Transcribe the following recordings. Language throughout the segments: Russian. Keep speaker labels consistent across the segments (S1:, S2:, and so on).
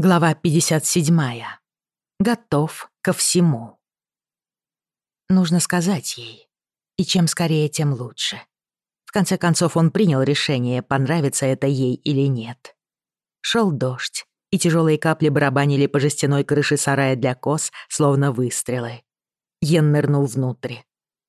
S1: Глава 57. Готов ко всему. Нужно сказать ей. И чем скорее, тем лучше. В конце концов, он принял решение, понравится это ей или нет. Шел дождь, и тяжелые капли барабанили по жестяной крыше сарая для коз, словно выстрелы. Йен нырнул внутрь.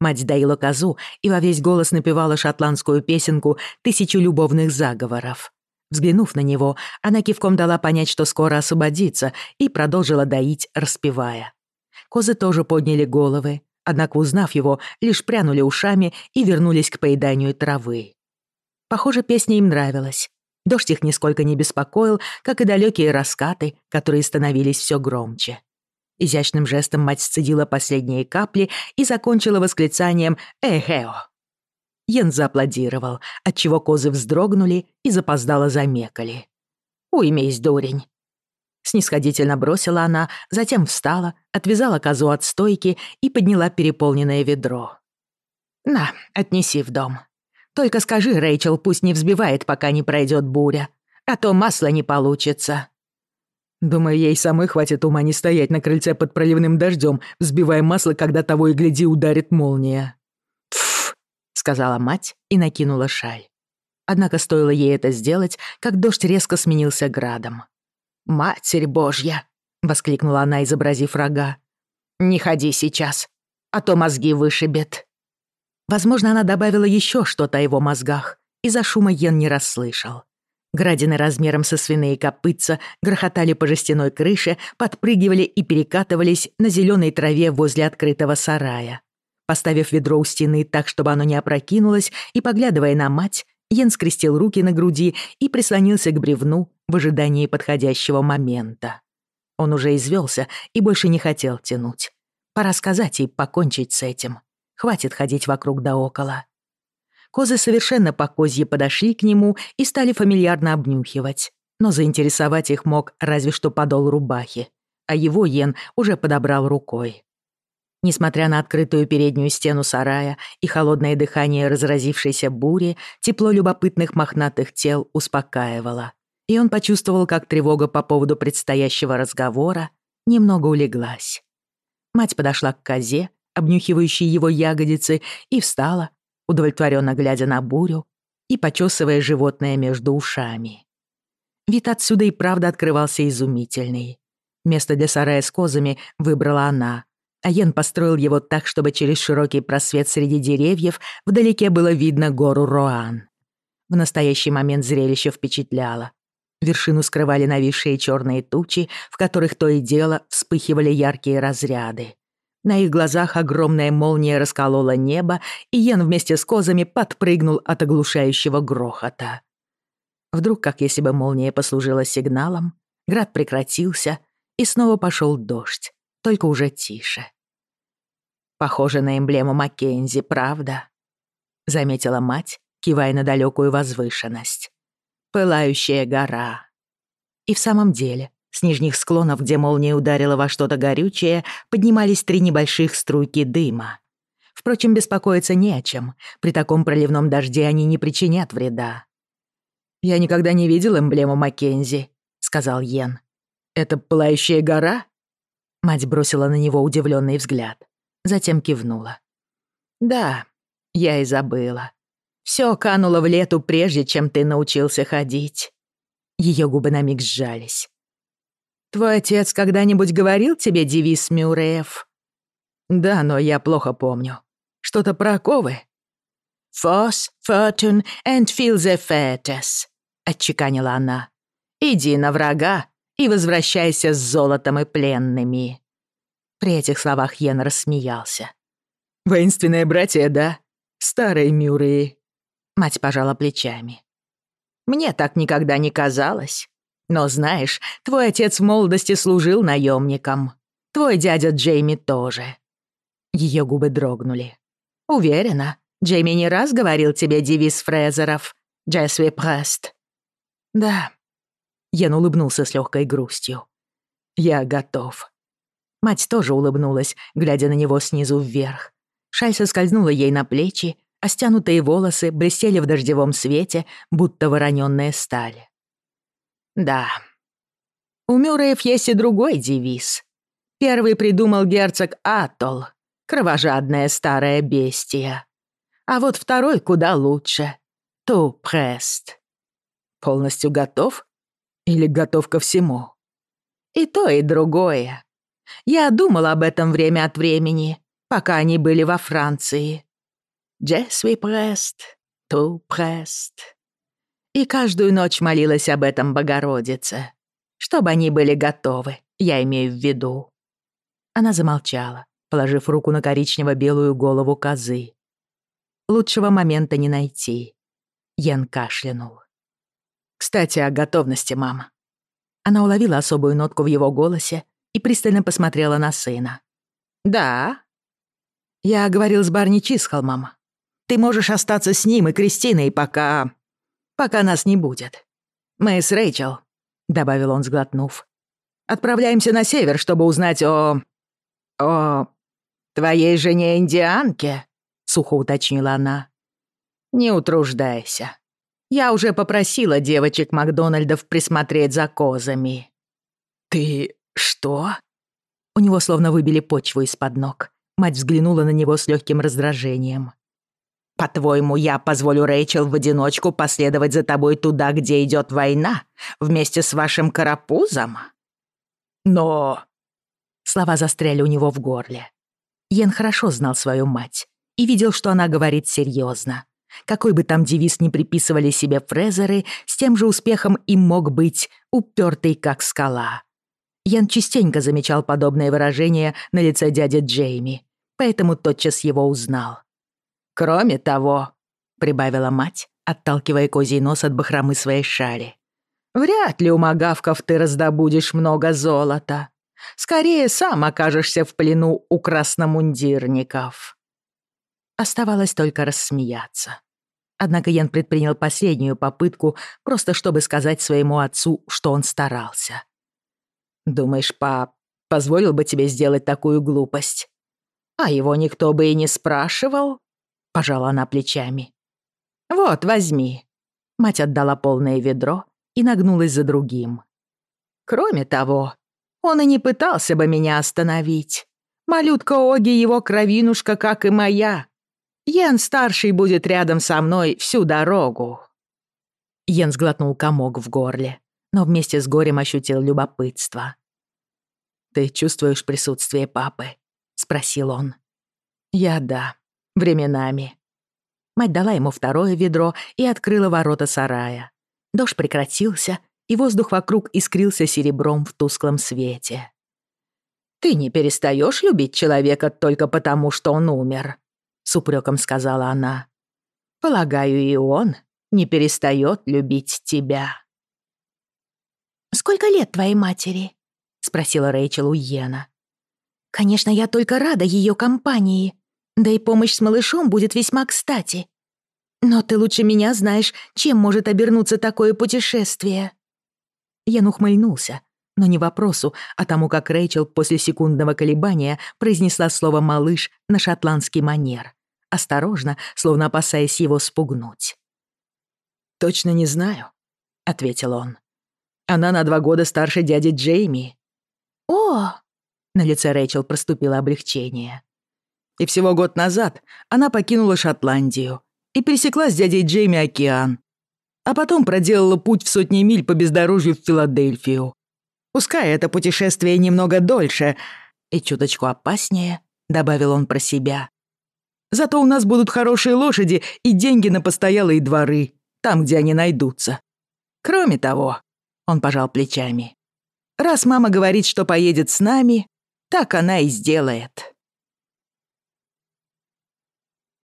S1: Мать доила козу и во весь голос напевала шотландскую песенку «Тысячу любовных заговоров». Взглянув на него, она кивком дала понять, что скоро освободится, и продолжила доить, распевая. Козы тоже подняли головы, однако, узнав его, лишь прянули ушами и вернулись к поеданию травы. Похоже, песня им нравилась. Дождь их нисколько не беспокоил, как и далекие раскаты, которые становились все громче. Изящным жестом мать сцедила последние капли и закончила восклицанием «Эхео!». Янза аплодировал, отчего козы вздрогнули и запоздало замекали. «Уймись, дурень!» Снисходительно бросила она, затем встала, отвязала козу от стойки и подняла переполненное ведро. «На, отнеси в дом. Только скажи, Рэйчел, пусть не взбивает, пока не пройдет буря, а то масло не получится».
S2: Думаю, ей самой хватит ума не стоять на крыльце под проливным дождем, взбивая масло, когда того и гляди ударит молния
S1: сказала мать и накинула шаль. Однако стоило ей это сделать, как дождь резко сменился градом. «Матерь Божья!» — воскликнула она, изобразив рога. «Не ходи сейчас, а то мозги вышибет». Возможно, она добавила еще что-то о его мозгах, и за шума Йен не расслышал. Градины размером со свиные копытца грохотали по жестяной крыше, подпрыгивали и перекатывались на зеленой траве возле открытого сарая. Поставив ведро у стены так, чтобы оно не опрокинулось, и поглядывая на мать, Йен скрестил руки на груди и прислонился к бревну в ожидании подходящего момента. Он уже извелся и больше не хотел тянуть. Пора сказать и покончить с этим. Хватит ходить вокруг да около. Козы совершенно по козье подошли к нему и стали фамильярно обнюхивать. Но заинтересовать их мог разве что подол рубахи. А его Йен уже подобрал рукой. Несмотря на открытую переднюю стену сарая и холодное дыхание разразившейся бури, тепло любопытных мохнатых тел успокаивало. И он почувствовал, как тревога по поводу предстоящего разговора немного улеглась. Мать подошла к козе, обнюхивающей его ягодицы, и встала, удовлетворенно глядя на бурю и почесывая животное между ушами. Вид отсюда и правда открывался изумительный. Место для сарая с козами выбрала она — Аен построил его так, чтобы через широкий просвет среди деревьев вдалеке было видно гору Роан. В настоящий момент зрелище впечатляло. Вершину скрывали нависшие черные тучи, в которых то и дело вспыхивали яркие разряды. На их глазах огромная молния расколола небо, и Йен вместе с козами подпрыгнул от оглушающего грохота. Вдруг, как если бы молния послужила сигналом, град прекратился, и снова пошел дождь только уже тише. «Похоже на эмблему Маккензи, правда?» — заметила мать, кивая на далекую возвышенность. «Пылающая гора». И в самом деле, с нижних склонов, где молния ударила во что-то горючее, поднимались три небольших струйки дыма. Впрочем, беспокоиться не о чем. При таком проливном дожде они не причинят вреда.
S2: «Я никогда не видел эмблему Маккензи», — сказал Йен. «Это пылающая гора?»
S1: Мать бросила на него удивленный взгляд, затем кивнула. «Да, я и забыла. Все кануло в лету, прежде чем ты научился ходить». Ее губы на миг сжались. «Твой отец когда-нибудь говорил тебе девиз Мюрреев?»
S2: «Да, но я плохо помню. Что-то про оковы?»
S1: «Фос, и возвращайся с золотом и пленными». При этих словах Йен рассмеялся.
S2: «Воинственные братья, да? Старые Мюрреи».
S1: Мать пожала плечами. «Мне так никогда не казалось. Но знаешь, твой отец в молодости служил наемником. Твой дядя Джейми тоже». Ее губы дрогнули. «Уверена, Джейми не раз говорил тебе девиз Фрезеров «Джесви Прест». «Да, Йен улыбнулся с легкой грустью. «Я готов». Мать тоже улыбнулась, глядя на него снизу вверх. Шаль соскользнула ей на плечи, а стянутые волосы блестели в дождевом свете, будто воронённая сталь. «Да. У Мюрреев есть и другой девиз. Первый придумал герцог Атол, кровожадное старое бестия. А вот второй куда лучше. Тупрест».
S2: «Полностью готов?» Или готов ко всему?
S1: И то, и другое. Я думала об этом время от времени, пока они были во Франции. «Джесви прест, ту прест». И каждую ночь молилась об этом Богородице. Чтобы они были готовы, я имею в виду. Она замолчала, положив руку на коричнево-белую голову козы. Лучшего момента не найти. Ян кашлянул. «Кстати, о готовности, мама». Она уловила особую нотку в его голосе и пристально посмотрела на сына. «Да?» «Я говорил с Барни Чисхолмом. Ты можешь остаться с ним и Кристиной, пока... пока нас не будет. Мы с Рэйчел», — добавил он, сглотнув. «Отправляемся на север, чтобы узнать о... о... твоей жене-индианке», — сухо уточнила она. «Не утруждайся», Я уже попросила девочек Макдональдов присмотреть за козами».
S2: «Ты что?»
S1: У него словно выбили почву из-под ног. Мать взглянула на него с легким раздражением. «По-твоему, я позволю Рэйчел в одиночку последовать за тобой туда, где идет война, вместе с вашим карапузом?» «Но...» Слова застряли у него в горле. Йен хорошо знал свою мать и видел, что она говорит серьезно. Какой бы там девиз ни приписывали себе фрезеры, с тем же успехом им мог быть «упертый, как скала». Ян частенько замечал подобное выражение на лице дяди Джейми, поэтому тотчас его узнал. «Кроме того», — прибавила мать, отталкивая козий нос от бахромы своей шали, «вряд ли у магавков ты раздобудешь много золота. Скорее сам окажешься в плену у красномундирников» оставалось только рассмеяться. Однако Ян предпринял последнюю попытку, просто чтобы сказать своему отцу, что он старался. «Думаешь, пап позволил бы тебе сделать такую глупость? А его никто бы и не спрашивал?» — пожала она плечами. «Вот, возьми». Мать отдала полное ведро и нагнулась за другим. «Кроме того, он и не пытался бы меня остановить. Малютка Оги его кровинушка, как и моя. Йен-старший будет рядом со мной всю дорогу». Йен сглотнул комок в горле, но вместе с горем ощутил любопытство. «Ты чувствуешь присутствие папы?» — спросил он. «Я да, временами». Мать дала ему второе ведро и открыла ворота сарая. Дождь прекратился, и воздух вокруг искрился серебром в тусклом свете. «Ты не перестаешь любить человека только потому, что он умер», — с упреком сказала она. «Полагаю, и он не перестает любить тебя».
S3: «Сколько лет твоей матери?» — спросила Рэйчел у Йена. «Конечно, я только рада ее компании, да и помощь с малышом будет весьма кстати. Но ты лучше меня знаешь, чем может обернуться такое путешествие».
S1: Йен ухмыльнулся, но не вопросу, а тому, как Рэйчел после секундного колебания произнесла слово «малыш» на шотландский манер. осторожно, словно опасаясь его спугнуть.
S2: «Точно не знаю», — ответил он. «Она на два года старше дяди Джейми».
S3: «О!»
S1: — на лице Рэйчел проступило облегчение.
S2: И всего год назад она покинула Шотландию и пересекла с дядей Джейми океан, а потом проделала путь в сотни миль по бездорожью в Филадельфию. Пускай это путешествие немного дольше и чуточку опаснее, добавил он про себя. Зато у нас будут хорошие лошади и деньги на постоялые дворы, там, где они найдутся. Кроме того, он пожал плечами. Раз мама говорит, что поедет с нами, так она и сделает.